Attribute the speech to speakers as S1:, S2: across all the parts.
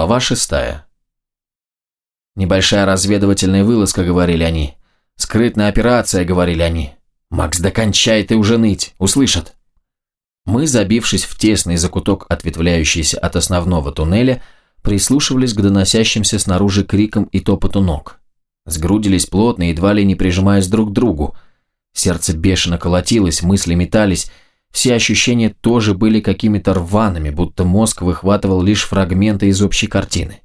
S1: Глава шестая. Небольшая разведывательная вылазка, говорили они. Скрытная операция, говорили они. Макс, докончай ты уже ныть, услышат. Мы, забившись в тесный закуток, ответвляющийся от основного туннеля, прислушивались к доносящимся снаружи крикам и топоту ног. Сгрудились плотно, едва ли не прижимаясь друг к другу. Сердце бешено колотилось, мысли метались, все ощущения тоже были какими-то рваными, будто мозг выхватывал лишь фрагменты из общей картины.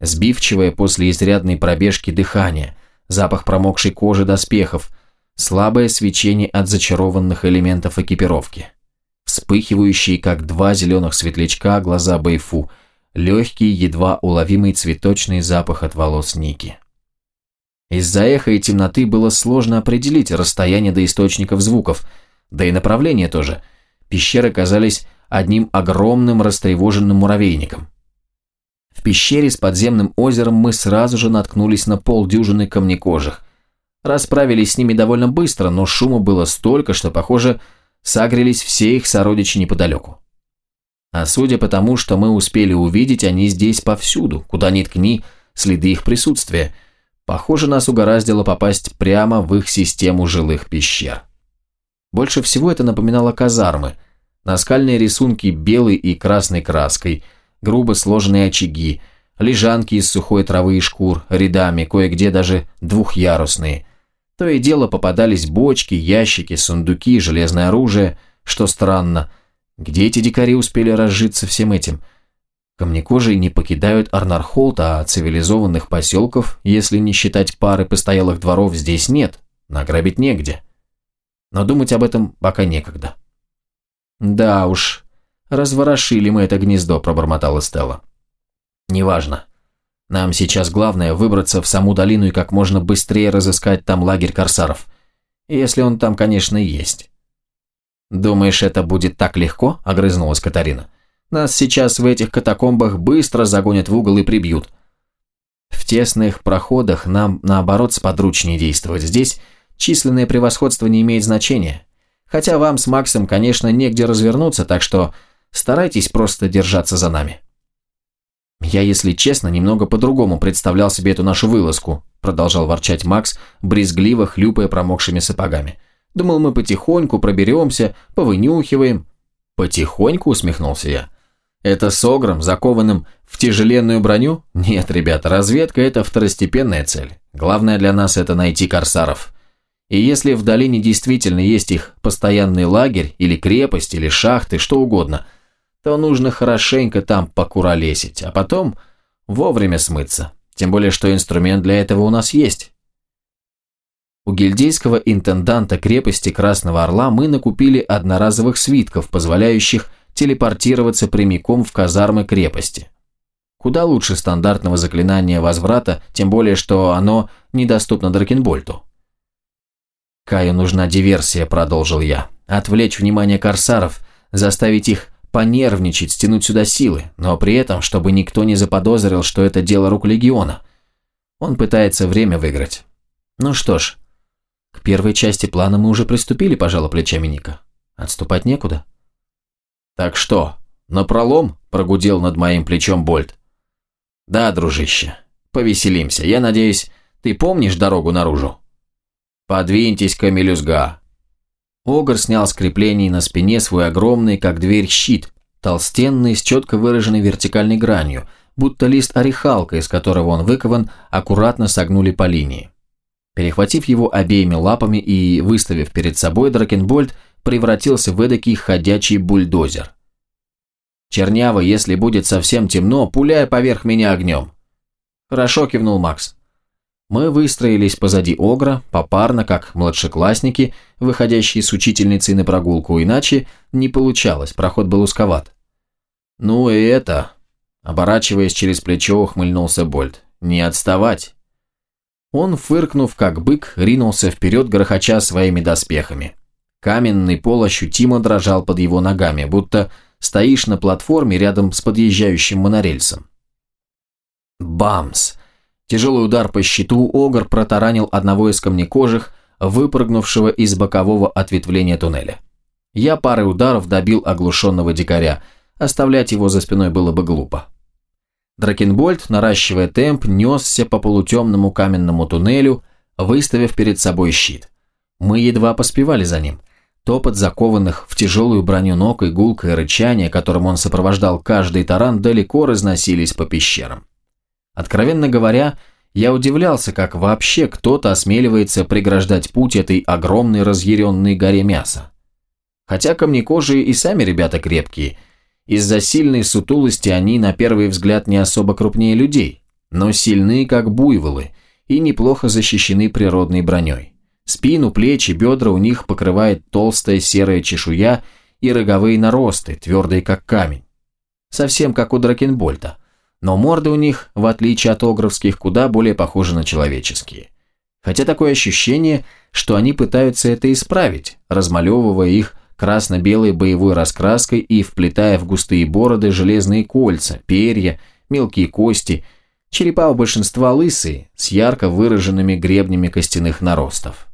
S1: Сбивчивое после изрядной пробежки дыхание, запах промокшей кожи доспехов, слабое свечение от зачарованных элементов экипировки. Вспыхивающие, как два зеленых светлячка, глаза Бэйфу, легкий, едва уловимый цветочный запах от волос Ники. Из-за эха и темноты было сложно определить расстояние до источников звуков – да и направление тоже. Пещеры казались одним огромным растревоженным муравейником. В пещере с подземным озером мы сразу же наткнулись на полдюжины камнекожих. Расправились с ними довольно быстро, но шума было столько, что, похоже, сагрились все их сородичи неподалеку. А судя по тому, что мы успели увидеть, они здесь повсюду, куда ни ткни, следы их присутствия. Похоже, нас угораздило попасть прямо в их систему жилых пещер. Больше всего это напоминало казармы. Наскальные рисунки белой и красной краской, грубо сложенные очаги, лежанки из сухой травы и шкур, рядами, кое-где даже двухъярусные. То и дело попадались бочки, ящики, сундуки, железное оружие, что странно. Где эти дикари успели разжиться всем этим? Камнекожие не покидают Арнархолт, а цивилизованных поселков, если не считать пары постоялых дворов, здесь нет, награбить негде но думать об этом пока некогда. «Да уж, разворошили мы это гнездо», – пробормотала Стелла. «Неважно. Нам сейчас главное выбраться в саму долину и как можно быстрее разыскать там лагерь корсаров. Если он там, конечно, есть». «Думаешь, это будет так легко?» – огрызнулась Катарина. «Нас сейчас в этих катакомбах быстро загонят в угол и прибьют». «В тесных проходах нам, наоборот, сподручнее действовать. Здесь численное превосходство не имеет значения. Хотя вам с Максом, конечно, негде развернуться, так что старайтесь просто держаться за нами. Я, если честно, немного по-другому представлял себе эту нашу вылазку, продолжал ворчать Макс, брезгливо хлюпая промокшими сапогами. Думал, мы потихоньку проберемся, повынюхиваем. Потихоньку, усмехнулся я. Это с огром, закованным в тяжеленную броню? Нет, ребята, разведка – это второстепенная цель. Главное для нас – это найти корсаров. И если в долине действительно есть их постоянный лагерь, или крепость, или шахты, что угодно, то нужно хорошенько там покуролесить, а потом вовремя смыться. Тем более, что инструмент для этого у нас есть. У гильдейского интенданта крепости Красного Орла мы накупили одноразовых свитков, позволяющих телепортироваться прямиком в казармы крепости. Куда лучше стандартного заклинания возврата, тем более, что оно недоступно Дракенбольту. «Каю нужна диверсия», – продолжил я. «Отвлечь внимание корсаров, заставить их понервничать, стянуть сюда силы, но при этом, чтобы никто не заподозрил, что это дело рук Легиона. Он пытается время выиграть. Ну что ж, к первой части плана мы уже приступили, пожала плечами Ника. Отступать некуда. Так что, на пролом прогудел над моим плечом Больт. Да, дружище, повеселимся. Я надеюсь, ты помнишь дорогу наружу? «Подвиньтесь-ка, мелюзга!» Огр снял с креплений на спине свой огромный, как дверь, щит, толстенный, с четко выраженной вертикальной гранью, будто лист орехалка, из которого он выкован, аккуратно согнули по линии. Перехватив его обеими лапами и выставив перед собой, Дракенбольд превратился в эдакий ходячий бульдозер. «Чернява, если будет совсем темно, пуляй поверх меня огнем». «Хорошо», – кивнул Макс. Мы выстроились позади Огра, попарно, как младшеклассники, выходящие с учительницей на прогулку, иначе не получалось, проход был узковат. «Ну и это...» Оборачиваясь через плечо, ухмыльнулся Больт. «Не отставать!» Он, фыркнув как бык, ринулся вперед, грохоча своими доспехами. Каменный пол ощутимо дрожал под его ногами, будто стоишь на платформе рядом с подъезжающим монорельсом. Бамс! Тяжелый удар по щиту Огр протаранил одного из камнекожих, выпрыгнувшего из бокового ответвления туннеля. Я парой ударов добил оглушенного дикаря, оставлять его за спиной было бы глупо. Дракенбольд, наращивая темп, несся по полутемному каменному туннелю, выставив перед собой щит. Мы едва поспевали за ним. Топот закованных в тяжелую броню ног и гулкое рычание, которым он сопровождал каждый таран, далеко разносились по пещерам. Откровенно говоря, я удивлялся, как вообще кто-то осмеливается преграждать путь этой огромной разъяренной горе мяса. Хотя камнекожие и сами ребята крепкие, из-за сильной сутулости они на первый взгляд не особо крупнее людей, но сильны как буйволы и неплохо защищены природной броней. Спину, плечи, бедра у них покрывает толстая серая чешуя и роговые наросты, твердые как камень. Совсем как у Дракенбольта но морды у них, в отличие от огровских, куда более похожи на человеческие. Хотя такое ощущение, что они пытаются это исправить, размалевывая их красно-белой боевой раскраской и вплетая в густые бороды железные кольца, перья, мелкие кости, черепа у большинства лысые, с ярко выраженными гребнями костяных наростов.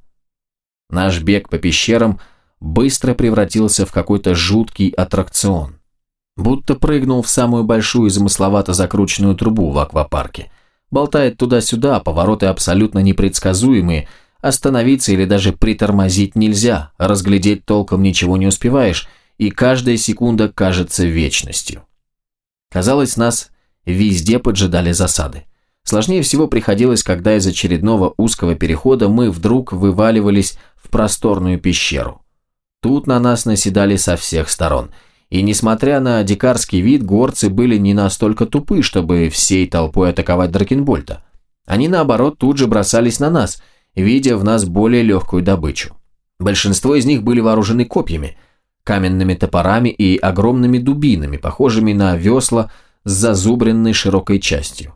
S1: Наш бег по пещерам быстро превратился в какой-то жуткий аттракцион. Будто прыгнул в самую большую замысловато закрученную трубу в аквапарке. Болтает туда-сюда, повороты абсолютно непредсказуемые, остановиться или даже притормозить нельзя, разглядеть толком ничего не успеваешь, и каждая секунда кажется вечностью. Казалось, нас везде поджидали засады. Сложнее всего приходилось, когда из очередного узкого перехода мы вдруг вываливались в просторную пещеру. Тут на нас наседали со всех сторон – и несмотря на дикарский вид, горцы были не настолько тупы, чтобы всей толпой атаковать Дракенбольта. Они, наоборот, тут же бросались на нас, видя в нас более легкую добычу. Большинство из них были вооружены копьями, каменными топорами и огромными дубинами, похожими на весла с зазубренной широкой частью.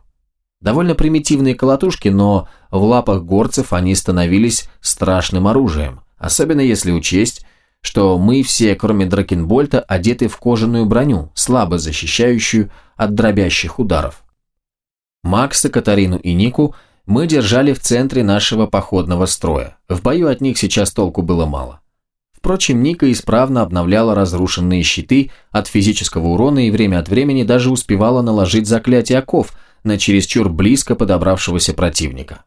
S1: Довольно примитивные колотушки, но в лапах горцев они становились страшным оружием, особенно если учесть, что мы все, кроме Дракенбольта, одеты в кожаную броню, слабо защищающую от дробящих ударов. Макса, Катарину и Нику мы держали в центре нашего походного строя. В бою от них сейчас толку было мало. Впрочем, Ника исправно обновляла разрушенные щиты от физического урона и время от времени даже успевала наложить заклятие оков на чересчур близко подобравшегося противника.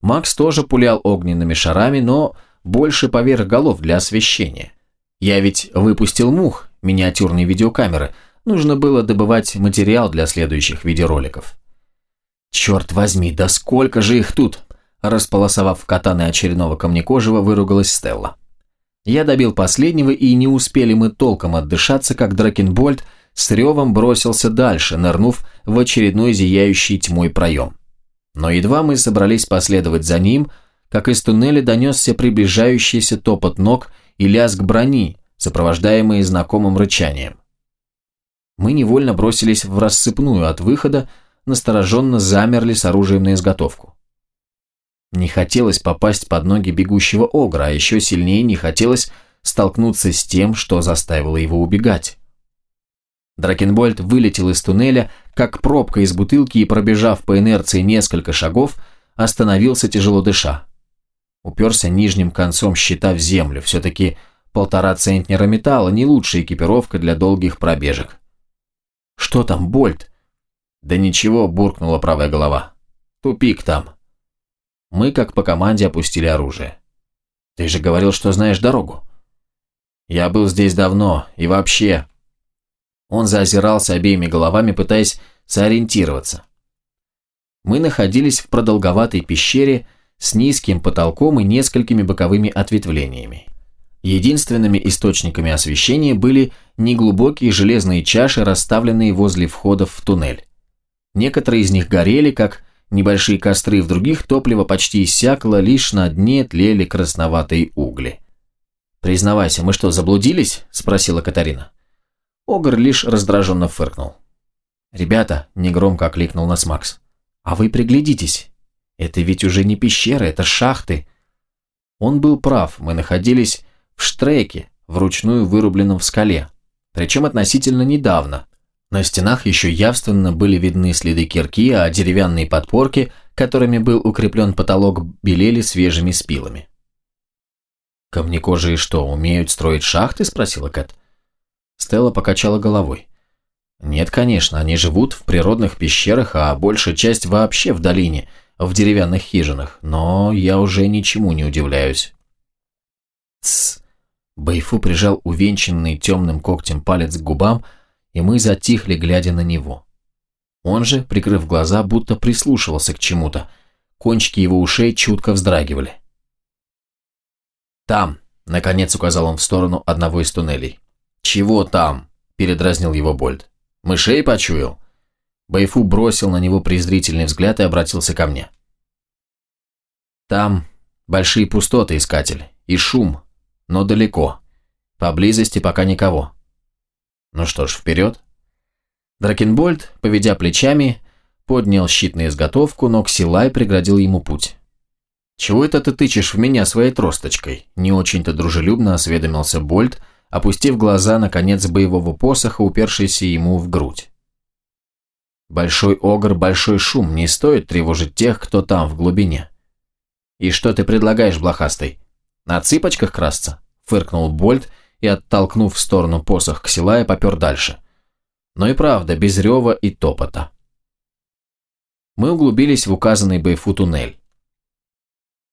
S1: Макс тоже пулял огненными шарами, но больше поверх голов для освещения. Я ведь выпустил мух, миниатюрные видеокамеры, нужно было добывать материал для следующих видеороликов. «Черт возьми, да сколько же их тут!» Располосовав катаны очередного камнекожего, выругалась Стелла. Я добил последнего, и не успели мы толком отдышаться, как Дракенбольд с ревом бросился дальше, нырнув в очередной зияющий тьмой проем. Но едва мы собрались последовать за ним, как из туннеля донесся приближающийся топот ног и лязг брони, сопровождаемые знакомым рычанием. Мы невольно бросились в рассыпную от выхода, настороженно замерли с оружием на изготовку. Не хотелось попасть под ноги бегущего огра, а еще сильнее не хотелось столкнуться с тем, что заставило его убегать. Дракенбольд вылетел из туннеля, как пробка из бутылки и, пробежав по инерции несколько шагов, остановился тяжело дыша уперся нижним концом щита в землю. Все-таки полтора центнера металла – не лучшая экипировка для долгих пробежек. «Что там, Больт?» «Да ничего», – буркнула правая голова. «Тупик там». Мы, как по команде, опустили оружие. «Ты же говорил, что знаешь дорогу». «Я был здесь давно, и вообще...» Он заозирался обеими головами, пытаясь сориентироваться. Мы находились в продолговатой пещере, с низким потолком и несколькими боковыми ответвлениями. Единственными источниками освещения были неглубокие железные чаши, расставленные возле входов в туннель. Некоторые из них горели, как небольшие костры, в других топливо почти иссякло, лишь на дне тлели красноватые угли. «Признавайся, мы что, заблудились?» – спросила Катарина. Огр лишь раздраженно фыркнул. «Ребята», – негромко окликнул нас Макс, – «а вы приглядитесь, это ведь уже не пещеры, это шахты. Он был прав, мы находились в штреке, вручную вырубленном в скале. Причем относительно недавно. На стенах еще явственно были видны следы кирки, а деревянные подпорки, которыми был укреплен потолок, белели свежими спилами. «Камнекожие что, умеют строить шахты?» – спросила Кэт. Стелла покачала головой. Нет, конечно, они живут в природных пещерах, а большая часть вообще в долине, в деревянных хижинах, но я уже ничему не удивляюсь. Тсс. Бэйфу прижал увенчанный темным когтем палец к губам, и мы затихли, глядя на него. Он же, прикрыв глаза, будто прислушивался к чему-то. Кончики его ушей чутко вздрагивали. «Там!» – наконец указал он в сторону одного из туннелей. «Чего там?» – передразнил его Больд. «Мышей почуял?» Байфу бросил на него презрительный взгляд и обратился ко мне. «Там большие пустоты, искатель, и шум, но далеко. Поблизости пока никого. Ну что ж, вперед!» Дракенбольд, поведя плечами, поднял щит на изготовку, но Ксилай преградил ему путь. «Чего это ты тычешь в меня своей тросточкой?» Не очень-то дружелюбно осведомился Больд, опустив глаза на конец боевого посоха, упершийся ему в грудь. «Большой огр, большой шум, не стоит тревожить тех, кто там, в глубине». «И что ты предлагаешь, блохастый? На цыпочках красться?» Фыркнул Больд и, оттолкнув в сторону посох Ксилая, попер дальше – но и правда, без рева и топота. Мы углубились в указанный Бэйфу туннель.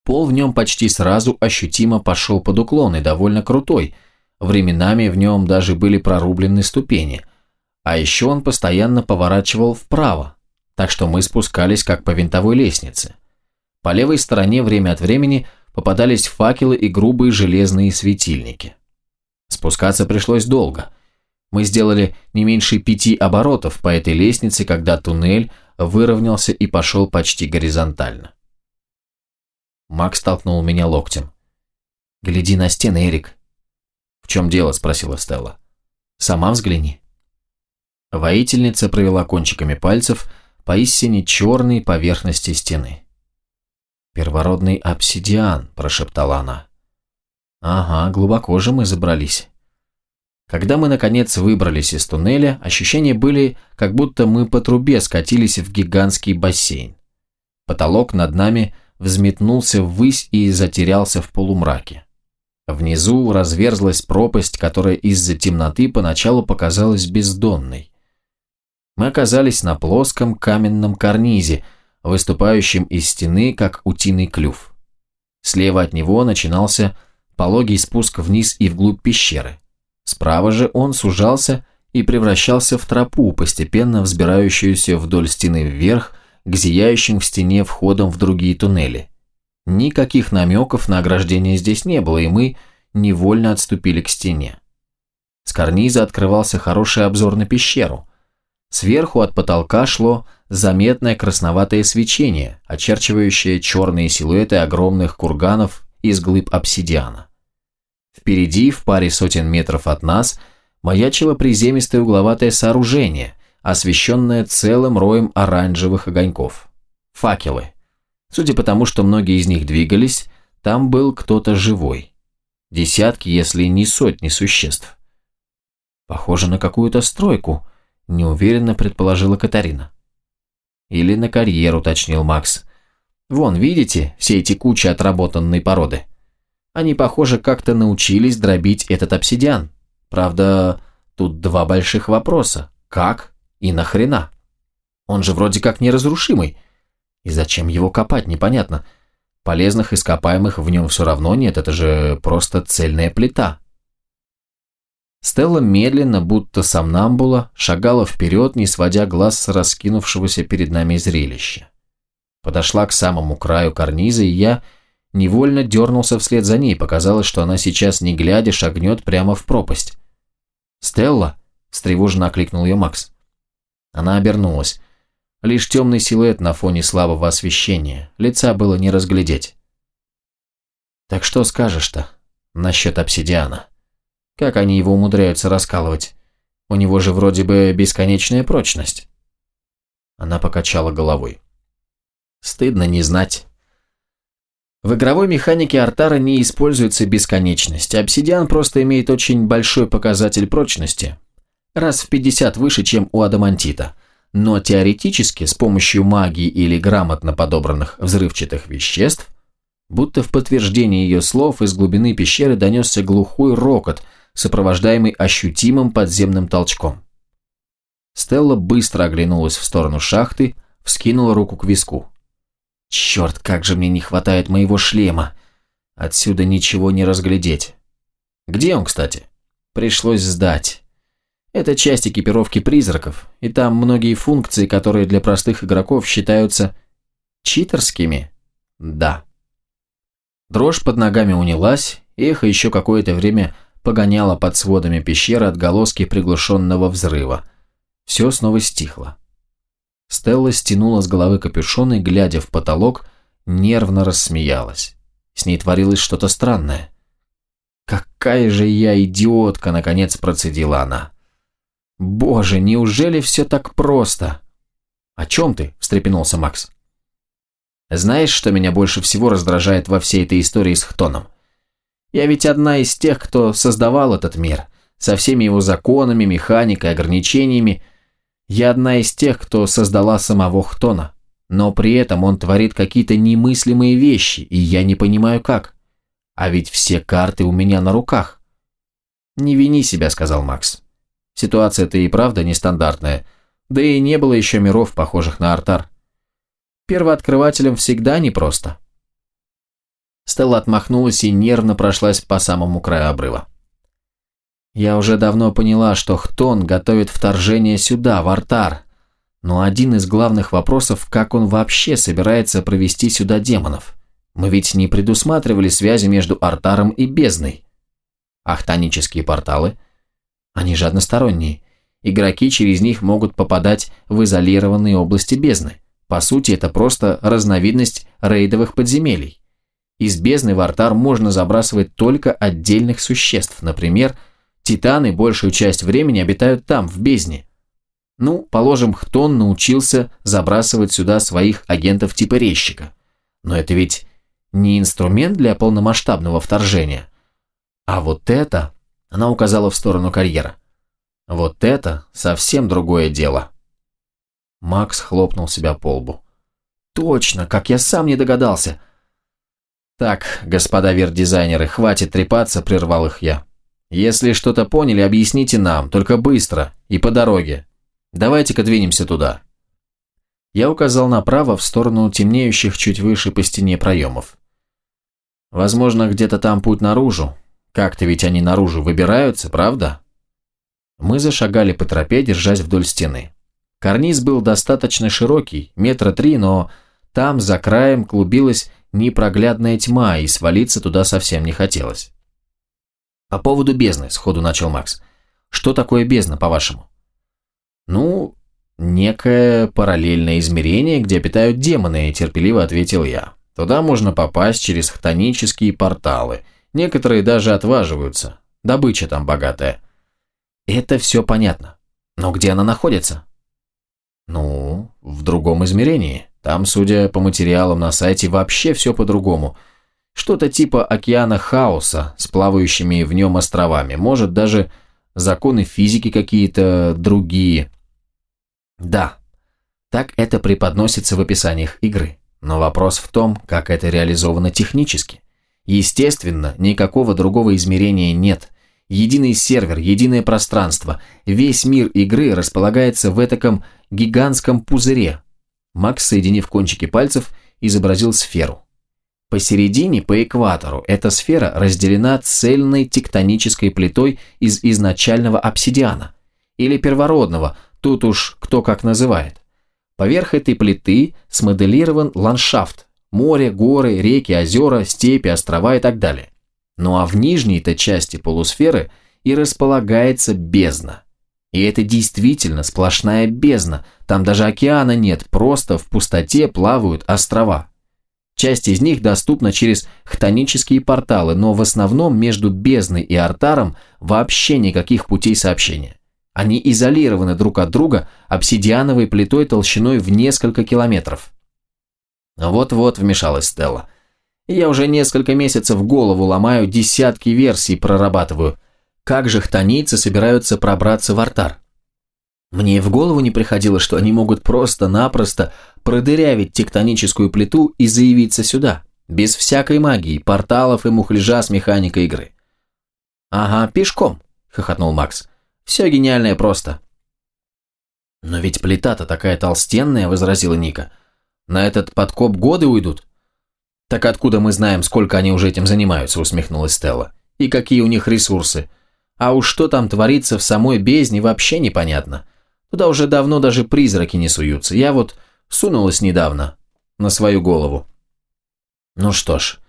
S1: Пол в нем почти сразу ощутимо пошел под уклон и довольно крутой, временами в нем даже были прорублены ступени, а еще он постоянно поворачивал вправо, так что мы спускались как по винтовой лестнице. По левой стороне время от времени попадались факелы и грубые железные светильники. Спускаться пришлось долго – мы сделали не меньше пяти оборотов по этой лестнице, когда туннель выровнялся и пошел почти горизонтально. Макс толкнул меня локтем. «Гляди на стены, Эрик». «В чем дело?» – спросила Стелла. «Сама взгляни». Воительница провела кончиками пальцев по истине черной поверхности стены. «Первородный обсидиан», – прошептала она. «Ага, глубоко же мы забрались». Когда мы, наконец, выбрались из туннеля, ощущения были, как будто мы по трубе скатились в гигантский бассейн. Потолок над нами взметнулся ввысь и затерялся в полумраке. Внизу разверзлась пропасть, которая из-за темноты поначалу показалась бездонной. Мы оказались на плоском каменном карнизе, выступающем из стены, как утиный клюв. Слева от него начинался пологий спуск вниз и вглубь пещеры. Справа же он сужался и превращался в тропу, постепенно взбирающуюся вдоль стены вверх к зияющим в стене входам в другие туннели. Никаких намеков на ограждение здесь не было, и мы невольно отступили к стене. С карниза открывался хороший обзор на пещеру. Сверху от потолка шло заметное красноватое свечение, очерчивающее черные силуэты огромных курганов из глыб обсидиана. Впереди, в паре сотен метров от нас, маячило приземистое угловатое сооружение, освещенное целым роем оранжевых огоньков. Факелы. Судя по тому, что многие из них двигались, там был кто-то живой. Десятки, если не сотни существ. Похоже на какую-то стройку, неуверенно предположила Катарина. Или на карьер, уточнил Макс. Вон, видите, все эти кучи отработанной породы? Они, похоже, как-то научились дробить этот обсидиан. Правда, тут два больших вопроса. Как и нахрена? Он же вроде как неразрушимый. И зачем его копать, непонятно. Полезных ископаемых в нем все равно нет, это же просто цельная плита. Стелла медленно, будто сомнамбула, шагала вперед, не сводя глаз с раскинувшегося перед нами зрелища. Подошла к самому краю карниза, и я Невольно дернулся вслед за ней, показалось, что она сейчас, не глядя, шагнет прямо в пропасть. «Стелла?» – встревоженно окликнул ее Макс. Она обернулась. Лишь темный силуэт на фоне слабого освещения. Лица было не разглядеть. «Так что скажешь-то насчет обсидиана? Как они его умудряются раскалывать? У него же вроде бы бесконечная прочность». Она покачала головой. «Стыдно не знать. В игровой механике Артара не используется бесконечность, обсидиан просто имеет очень большой показатель прочности, раз в 50 выше, чем у адамантита. Но теоретически, с помощью магии или грамотно подобранных взрывчатых веществ, будто в подтверждение ее слов из глубины пещеры донесся глухой рокот, сопровождаемый ощутимым подземным толчком. Стелла быстро оглянулась в сторону шахты, вскинула руку к виску. «Черт, как же мне не хватает моего шлема! Отсюда ничего не разглядеть. Где он, кстати? Пришлось сдать. Это часть экипировки призраков, и там многие функции, которые для простых игроков считаются читерскими. Да. Дрожь под ногами унялась, эхо еще какое-то время погоняло под сводами пещеры отголоски приглушенного взрыва. Все снова стихло. Стелла стянула с головы капюшон и, глядя в потолок, нервно рассмеялась. С ней творилось что-то странное. «Какая же я идиотка!» – наконец процедила она. «Боже, неужели все так просто?» «О чем ты?» – встрепенулся Макс. «Знаешь, что меня больше всего раздражает во всей этой истории с Хтоном? Я ведь одна из тех, кто создавал этот мир, со всеми его законами, механикой, ограничениями. Я одна из тех, кто создала самого Хтона. Но при этом он творит какие-то немыслимые вещи, и я не понимаю как. А ведь все карты у меня на руках. «Не вини себя», — сказал Макс. Ситуация-то и правда нестандартная, да и не было еще миров, похожих на Артар. Первооткрывателям всегда непросто. Стелла отмахнулась и нервно прошлась по самому краю обрыва. Я уже давно поняла, что Хтон готовит вторжение сюда, в Артар. Но один из главных вопросов, как он вообще собирается провести сюда демонов. Мы ведь не предусматривали связи между Артаром и бездной. Ахтанические порталы – они же односторонние. Игроки через них могут попадать в изолированные области бездны. По сути, это просто разновидность рейдовых подземелий. Из бездны в артар можно забрасывать только отдельных существ. Например, титаны большую часть времени обитают там, в бездне. Ну, положим, Хтон научился забрасывать сюда своих агентов типа резчика. Но это ведь не инструмент для полномасштабного вторжения. А вот это она указала в сторону карьера. Вот это совсем другое дело. Макс хлопнул себя по лбу. Точно, как я сам не догадался. Так, господа вердизайнеры, хватит трепаться, прервал их я. Если что-то поняли, объясните нам, только быстро и по дороге. Давайте-ка двинемся туда. Я указал направо в сторону темнеющих чуть выше по стене проемов. Возможно, где-то там путь наружу, как-то ведь они наружу выбираются, правда? Мы зашагали по тропе, держась вдоль стены. Карниз был достаточно широкий, метра три, но там за краем клубилась непроглядная тьма, и свалиться туда совсем не хотелось. «По поводу бездны», — сходу начал Макс. «Что такое бездна, по-вашему?» «Ну, некое параллельное измерение, где обитают демоны», — терпеливо ответил я. «Туда можно попасть через хтонические порталы». Некоторые даже отваживаются. Добыча там богатая. Это все понятно. Но где она находится? Ну, в другом измерении. Там, судя по материалам на сайте, вообще все по-другому. Что-то типа океана хаоса с плавающими в нем островами. Может, даже законы физики какие-то другие. Да, так это преподносится в описаниях игры. Но вопрос в том, как это реализовано технически. Естественно, никакого другого измерения нет. Единый сервер, единое пространство. Весь мир игры располагается в этаком гигантском пузыре. Макс, соединив кончики пальцев, изобразил сферу. Посередине, по экватору, эта сфера разделена цельной тектонической плитой из изначального обсидиана. Или первородного, тут уж кто как называет. Поверх этой плиты смоделирован ландшафт, Море, горы, реки, озера, степи, острова и так далее. Ну а в нижней-то части полусферы и располагается бездна. И это действительно сплошная бездна, там даже океана нет, просто в пустоте плавают острова. Часть из них доступна через хтонические порталы, но в основном между бездной и артаром вообще никаких путей сообщения. Они изолированы друг от друга обсидиановой плитой толщиной в несколько километров. Вот-вот вмешалась Стелла. Я уже несколько месяцев голову ломаю, десятки версий прорабатываю. Как же хтонийцы собираются пробраться в артар? Мне в голову не приходило, что они могут просто-напросто продырявить тектоническую плиту и заявиться сюда, без всякой магии, порталов и мухляжа с механикой игры. «Ага, пешком», — хохотнул Макс. «Все гениальное просто. «Но ведь плита-то такая толстенная», – возразила Ника. «На этот подкоп годы уйдут». «Так откуда мы знаем, сколько они уже этим занимаются?» – усмехнулась Стелла. «И какие у них ресурсы? А уж что там творится в самой бездне, вообще непонятно. Туда уже давно даже призраки не суются. Я вот сунулась недавно на свою голову». «Ну что ж,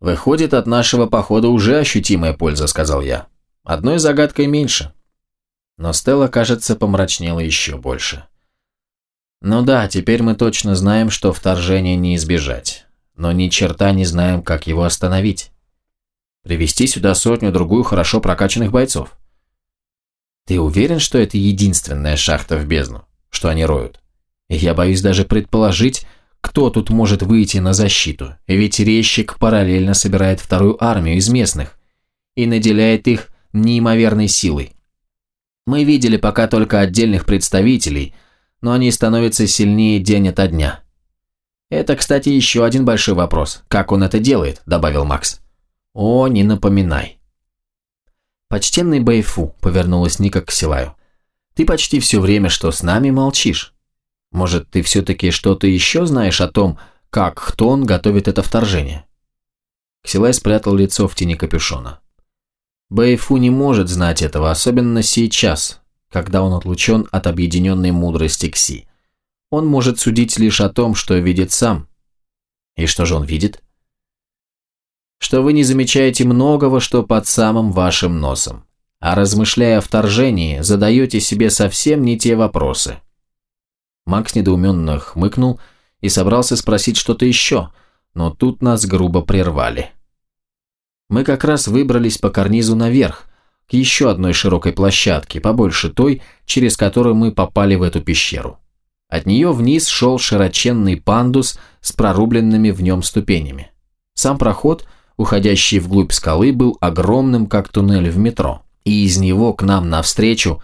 S1: выходит, от нашего похода уже ощутимая польза», – сказал я. «Одной загадкой меньше». Но Стелла, кажется, помрачнела еще больше. «Ну да, теперь мы точно знаем, что вторжение не избежать, но ни черта не знаем, как его остановить. Привести сюда сотню-другую хорошо прокачанных бойцов. Ты уверен, что это единственная шахта в бездну, что они роют? Я боюсь даже предположить, кто тут может выйти на защиту, ведь резчик параллельно собирает вторую армию из местных и наделяет их неимоверной силой. Мы видели пока только отдельных представителей, но они становятся сильнее день ото дня. Это, кстати, еще один большой вопрос. Как он это делает, добавил Макс. О, не напоминай. Почтенный Бэйфу, повернулась Ника к Силаю. Ты почти все время, что с нами, молчишь. Может, ты все-таки что-то еще знаешь о том, как Хтон готовит это вторжение? Ксилай спрятал лицо в тени капюшона. Бэйфу не может знать этого, особенно сейчас, когда он отлучен от объединенной мудрости Кси. Он может судить лишь о том, что видит сам. И что же он видит? Что вы не замечаете многого, что под самым вашим носом. А размышляя о вторжении, задаете себе совсем не те вопросы. Макс недоуменно хмыкнул и собрался спросить что-то еще, но тут нас грубо прервали. Мы как раз выбрались по карнизу наверх, к еще одной широкой площадке, побольше той, через которую мы попали в эту пещеру. От нее вниз шел широченный пандус с прорубленными в нем ступенями. Сам проход, уходящий вглубь скалы, был огромным, как туннель в метро, и из него к нам навстречу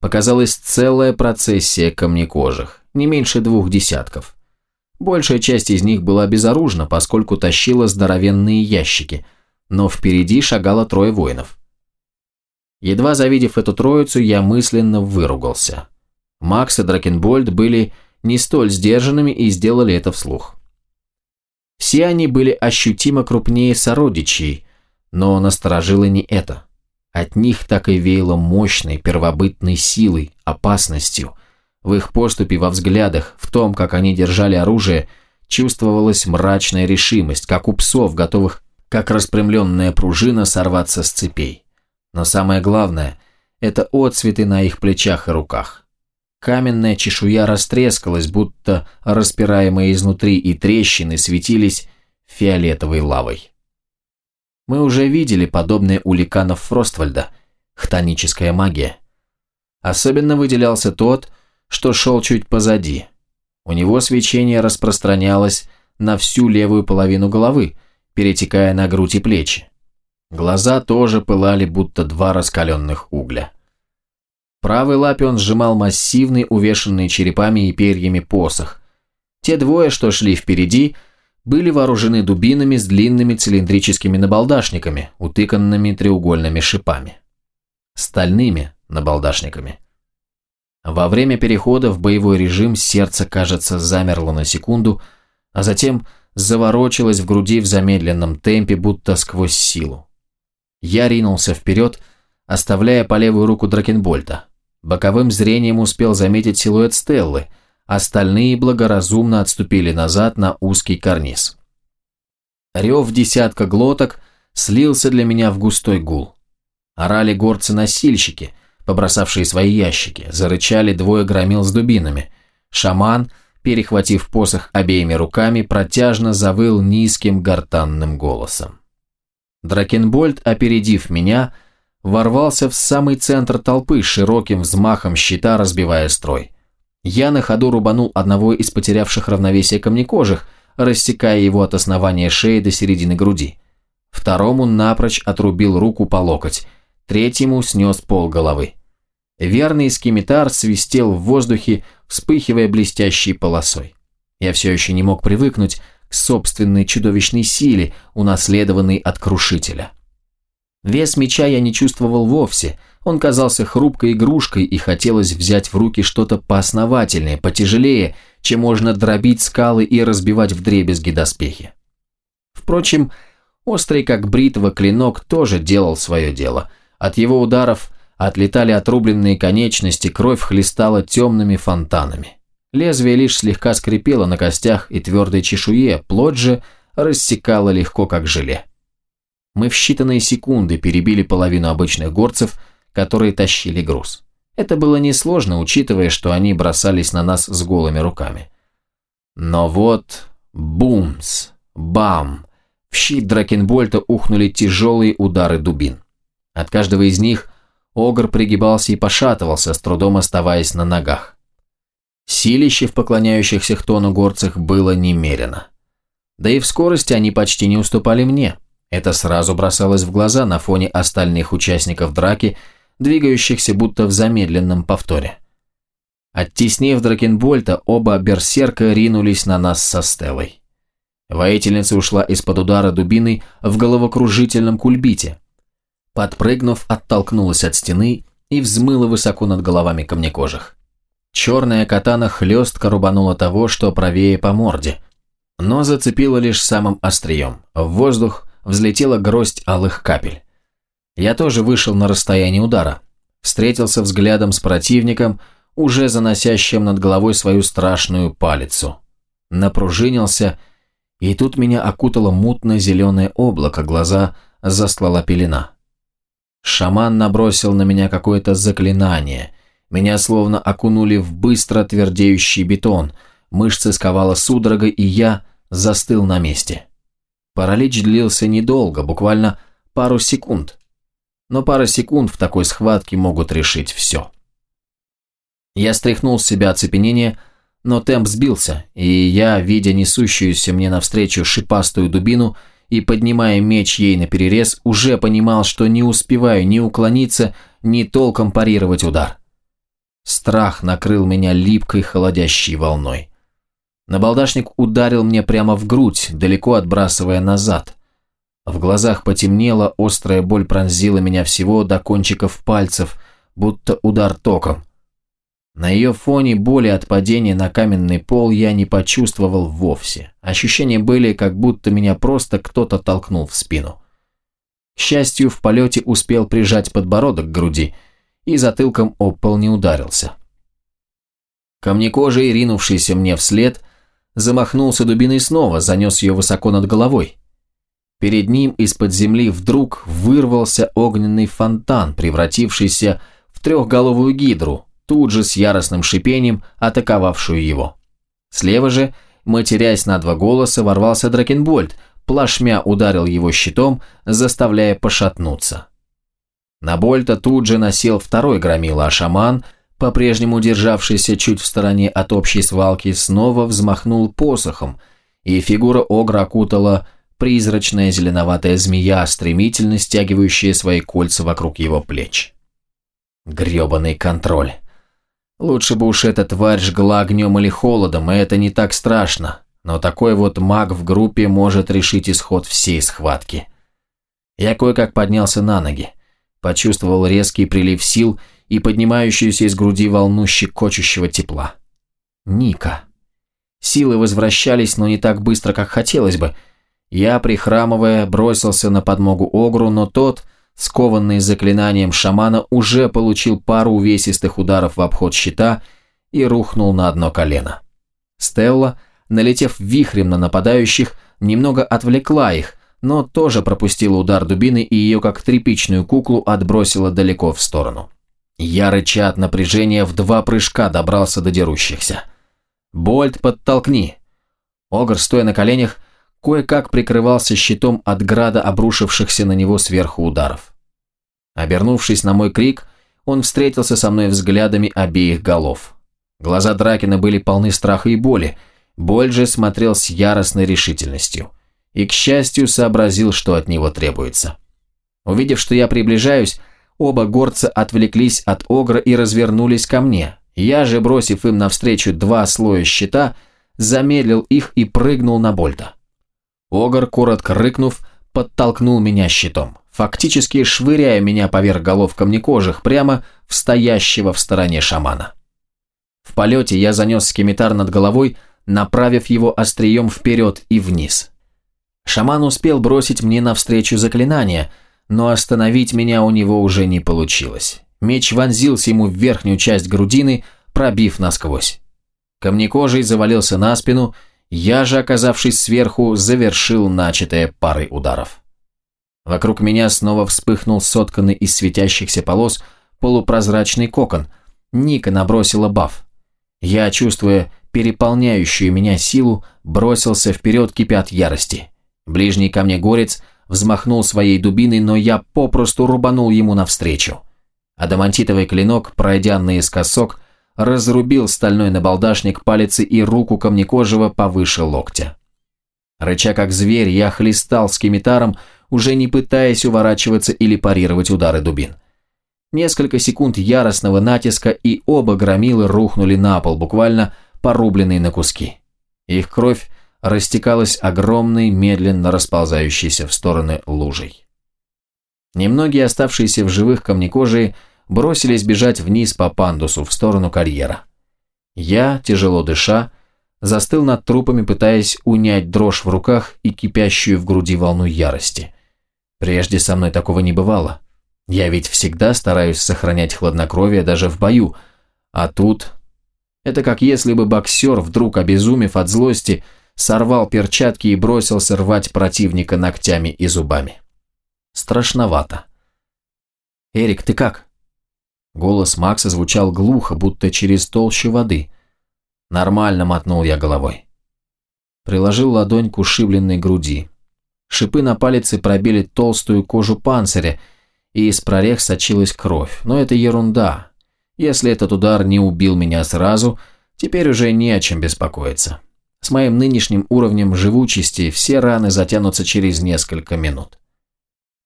S1: показалась целая процессия камнекожих, не меньше двух десятков. Большая часть из них была безоружна, поскольку тащила здоровенные ящики, но впереди шагало трое воинов. Едва завидев эту троицу, я мысленно выругался. Макс и Дракенбольд были не столь сдержанными и сделали это вслух. Все они были ощутимо крупнее сородичей, но насторожило не это. От них так и веяло мощной первобытной силой, опасностью. В их поступе, во взглядах, в том, как они держали оружие, чувствовалась мрачная решимость, как у псов, готовых как распрямленная пружина сорваться с цепей. Но самое главное – это отцветы на их плечах и руках. Каменная чешуя растрескалась, будто распираемые изнутри, и трещины светились фиолетовой лавой. Мы уже видели подобное у ликанов Фроствальда – хтоническая магия. Особенно выделялся тот, что шел чуть позади. У него свечение распространялось на всю левую половину головы, перетекая на грудь и плечи. Глаза тоже пылали, будто два раскаленных угля. Правой лапе он сжимал массивный, увешанный черепами и перьями посох. Те двое, что шли впереди, были вооружены дубинами с длинными цилиндрическими набалдашниками, утыканными треугольными шипами. Стальными набалдашниками. Во время перехода в боевой режим сердце, кажется, замерло на секунду, а затем заворочилось в груди в замедленном темпе, будто сквозь силу. Я ринулся вперед, оставляя по левую руку Дракенбольта. Боковым зрением успел заметить силуэт Стеллы, остальные благоразумно отступили назад на узкий карниз. Рев десятка глоток слился для меня в густой гул. Орали горцы-носильщики, побросавшие свои ящики, зарычали двое громил с дубинами. Шаман – перехватив посох обеими руками, протяжно завыл низким гортанным голосом. Дракенбольд, опередив меня, ворвался в самый центр толпы широким взмахом щита, разбивая строй. Я на ходу рубанул одного из потерявших равновесие камнекожих, рассекая его от основания шеи до середины груди. Второму напрочь отрубил руку по локоть, третьему снес пол головы. Верный скимитар свистел в воздухе, вспыхивая блестящей полосой. Я все еще не мог привыкнуть к собственной чудовищной силе, унаследованной от крушителя. Вес меча я не чувствовал вовсе, Он казался хрупкой игрушкой и хотелось взять в руки что-то поосновательнее, потяжелее, чем можно дробить скалы и разбивать вдребезги доспехи. Впрочем, острый как бритва клинок тоже делал свое дело. От его ударов отлетали отрубленные конечности, кровь хлестала темными фонтанами. Лезвие лишь слегка скрипело на костях и твердой чешуе, плоть же рассекало легко, как желе. Мы в считанные секунды перебили половину обычных горцев, которые тащили груз. Это было несложно, учитывая, что они бросались на нас с голыми руками. Но вот бумс, бам, в щит Дракенбольта ухнули тяжелые удары дубин. От каждого из них Огр пригибался и пошатывался, с трудом оставаясь на ногах. Силище в поклоняющихся Хтону горцах было немерено. Да и в скорости они почти не уступали мне. Это сразу бросалось в глаза на фоне остальных участников драки, двигающихся будто в замедленном повторе. Оттеснив Дракенбольта, оба берсерка ринулись на нас со Стеллой. Воительница ушла из-под удара дубиной в головокружительном кульбите, Подпрыгнув, оттолкнулась от стены и взмыла высоко над головами камнекожих. Черная катана хлестко рубанула того, что правее по морде, но зацепила лишь самым острием. В воздух взлетела гроздь алых капель. Я тоже вышел на расстояние удара. Встретился взглядом с противником, уже заносящим над головой свою страшную палицу. Напружинился, и тут меня окутало мутно-зеленое облако, глаза застлала пелена. Шаман набросил на меня какое-то заклинание. Меня словно окунули в быстро твердеющий бетон. Мышцы сковала судорога, и я застыл на месте. Паралич длился недолго, буквально пару секунд. Но пара секунд в такой схватке могут решить все. Я стряхнул с себя оцепенение, но темп сбился, и я, видя несущуюся мне навстречу шипастую дубину, и, поднимая меч ей наперерез, уже понимал, что не успеваю ни уклониться, ни толком парировать удар. Страх накрыл меня липкой холодящей волной. Набалдашник ударил мне прямо в грудь, далеко отбрасывая назад. В глазах потемнело, острая боль пронзила меня всего до кончиков пальцев, будто удар током. На ее фоне боли от падения на каменный пол я не почувствовал вовсе. Ощущения были, как будто меня просто кто-то толкнул в спину. К счастью, в полете успел прижать подбородок к груди и затылком об пол не ударился. Камнекожий, ринувшийся мне вслед, замахнулся дубиной снова, занес ее высоко над головой. Перед ним из-под земли вдруг вырвался огненный фонтан, превратившийся в трехголовую гидру, тут же с яростным шипением атаковавшую его. Слева же, матерясь на два голоса, ворвался Дракенбольд, плашмя ударил его щитом, заставляя пошатнуться. На Больта тут же насел второй громила, а шаман, по-прежнему державшийся чуть в стороне от общей свалки, снова взмахнул посохом, и фигура Огра окутала призрачная зеленоватая змея, стремительно стягивающая свои кольца вокруг его плеч. Грёбаный контроль. Лучше бы уж эта тварь жгла огнем или холодом, и это не так страшно. Но такой вот маг в группе может решить исход всей схватки. Я кое-как поднялся на ноги. Почувствовал резкий прилив сил и поднимающуюся из груди волну щекочущего тепла. Ника. Силы возвращались, но не так быстро, как хотелось бы. Я, прихрамывая, бросился на подмогу Огру, но тот скованный заклинанием шамана, уже получил пару увесистых ударов в обход щита и рухнул на одно колено. Стелла, налетев вихрем на нападающих, немного отвлекла их, но тоже пропустила удар дубины и ее как тряпичную куклу отбросила далеко в сторону. Я, рыча от напряжения, в два прыжка добрался до дерущихся. «Больт, подтолкни!» Огр, стоя на коленях, кое-как прикрывался щитом от града обрушившихся на него сверху ударов. Обернувшись на мой крик, он встретился со мной взглядами обеих голов. Глаза Дракина были полны страха и боли, боль же смотрел с яростной решительностью. И, к счастью, сообразил, что от него требуется. Увидев, что я приближаюсь, оба горца отвлеклись от Огра и развернулись ко мне. Я же, бросив им навстречу два слоя щита, замедлил их и прыгнул на Больта. Огр, коротко рыкнув, подтолкнул меня щитом, фактически швыряя меня поверх голов камнекожих прямо в стоящего в стороне шамана. В полете я занес скимитар над головой, направив его острием вперед и вниз. Шаман успел бросить мне навстречу заклинание, но остановить меня у него уже не получилось. Меч вонзился ему в верхнюю часть грудины, пробив насквозь. Камнекожий завалился на спину, я же, оказавшись сверху, завершил начатое парой ударов. Вокруг меня снова вспыхнул сотканный из светящихся полос полупрозрачный кокон. Ника набросила баф. Я, чувствуя переполняющую меня силу, бросился вперед, кипя от ярости. Ближний ко мне горец взмахнул своей дубиной, но я попросту рубанул ему навстречу. Адамантитовый клинок, пройдя наискосок, разрубил стальной набалдашник палицы и руку камнекожего повыше локтя. Рыча как зверь, я хлестал скимитаром, уже не пытаясь уворачиваться или парировать удары дубин. Несколько секунд яростного натиска, и оба громилы рухнули на пол, буквально порубленные на куски. Их кровь растекалась огромной, медленно расползающейся в стороны лужей. Немногие оставшиеся в живых камнекожие бросились бежать вниз по пандусу в сторону карьера. Я, тяжело дыша, застыл над трупами, пытаясь унять дрожь в руках и кипящую в груди волну ярости. Прежде со мной такого не бывало. Я ведь всегда стараюсь сохранять хладнокровие даже в бою, а тут... Это как если бы боксер, вдруг обезумев от злости, сорвал перчатки и бросился рвать противника ногтями и зубами. Страшновато. «Эрик, ты как?» Голос Макса звучал глухо, будто через толщу воды. Нормально мотнул я головой. Приложил ладонь к ушибленной груди. Шипы на палице пробили толстую кожу панциря, и из прорех сочилась кровь. Но это ерунда. Если этот удар не убил меня сразу, теперь уже не о чем беспокоиться. С моим нынешним уровнем живучести все раны затянутся через несколько минут.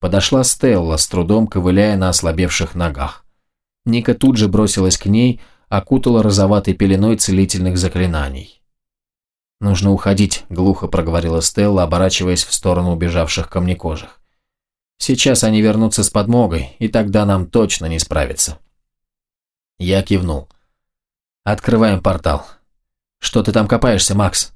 S1: Подошла Стелла, с трудом ковыляя на ослабевших ногах. Ника тут же бросилась к ней, окутала розоватой пеленой целительных заклинаний. «Нужно уходить», – глухо проговорила Стелла, оборачиваясь в сторону убежавших камнекожих. «Сейчас они вернутся с подмогой, и тогда нам точно не справиться». Я кивнул. «Открываем портал. Что ты там копаешься, Макс?»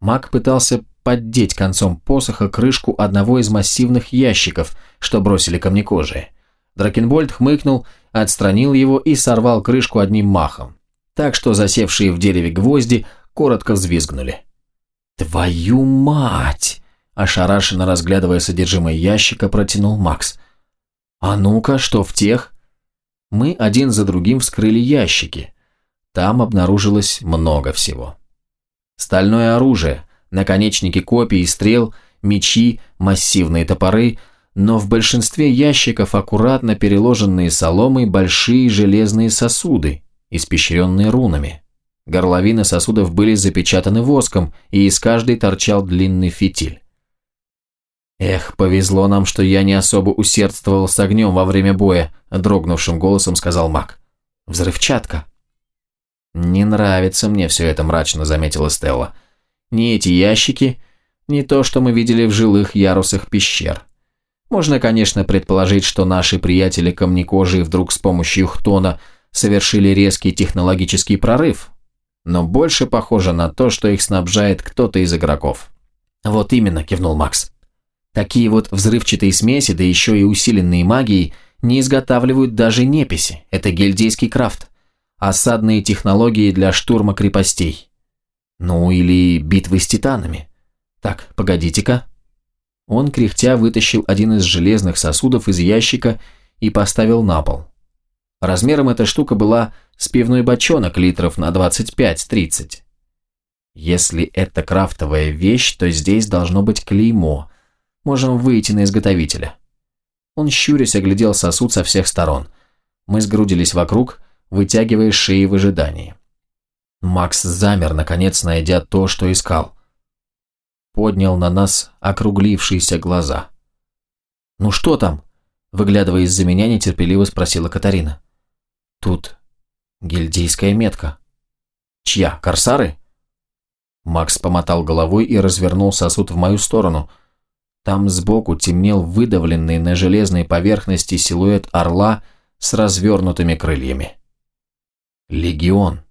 S1: Мак пытался поддеть концом посоха крышку одного из массивных ящиков, что бросили камнекожие. Дракенбольд хмыкнул, отстранил его и сорвал крышку одним махом, так что засевшие в дереве гвозди коротко взвизгнули. «Твою мать!» – ошарашенно разглядывая содержимое ящика, протянул Макс. «А ну-ка, что в тех?» Мы один за другим вскрыли ящики. Там обнаружилось много всего. Стальное оружие, наконечники копий и стрел, мечи, массивные топоры – но в большинстве ящиков аккуратно переложенные соломой большие железные сосуды, испещренные рунами. Горловины сосудов были запечатаны воском, и из каждой торчал длинный фитиль. «Эх, повезло нам, что я не особо усердствовал с огнем во время боя», дрогнувшим голосом сказал маг. «Взрывчатка». «Не нравится мне все это», мрачно заметила Стелла. «Ни эти ящики, ни то, что мы видели в жилых ярусах пещер. Можно, конечно, предположить, что наши приятели камнекожие вдруг с помощью хтона совершили резкий технологический прорыв, но больше похоже на то, что их снабжает кто-то из игроков. «Вот именно», – кивнул Макс. «Такие вот взрывчатые смеси, да еще и усиленные магией, не изготавливают даже неписи. Это гильдейский крафт. Осадные технологии для штурма крепостей. Ну или битвы с титанами. Так, погодите-ка». Он, кряхтя, вытащил один из железных сосудов из ящика и поставил на пол. Размером эта штука была с пивной бочонок литров на 25-30. Если это крафтовая вещь, то здесь должно быть клеймо. Можем выйти на изготовителя. Он щурясь оглядел сосуд со всех сторон. Мы сгрудились вокруг, вытягивая шеи в ожидании. Макс замер, наконец найдя то, что искал поднял на нас округлившиеся глаза. «Ну что там?» – выглядывая из-за меня, нетерпеливо спросила Катарина. «Тут гильдейская метка». «Чья? Корсары?» Макс помотал головой и развернул сосуд в мою сторону. Там сбоку темнел выдавленный на железной поверхности силуэт орла с развернутыми крыльями. Легион.